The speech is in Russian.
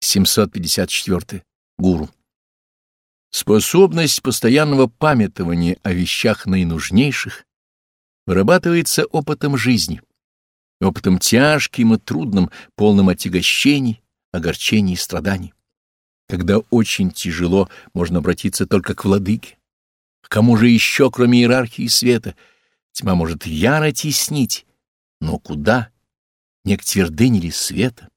754. Гуру. Способность постоянного памятования о вещах наинужнейших вырабатывается опытом жизни, опытом тяжким и трудным, полным отягощений, огорчений и страданий. Когда очень тяжело, можно обратиться только к владыке. К кому же еще, кроме иерархии света? Тьма может яро теснить, но куда? Не к твердыне ли света?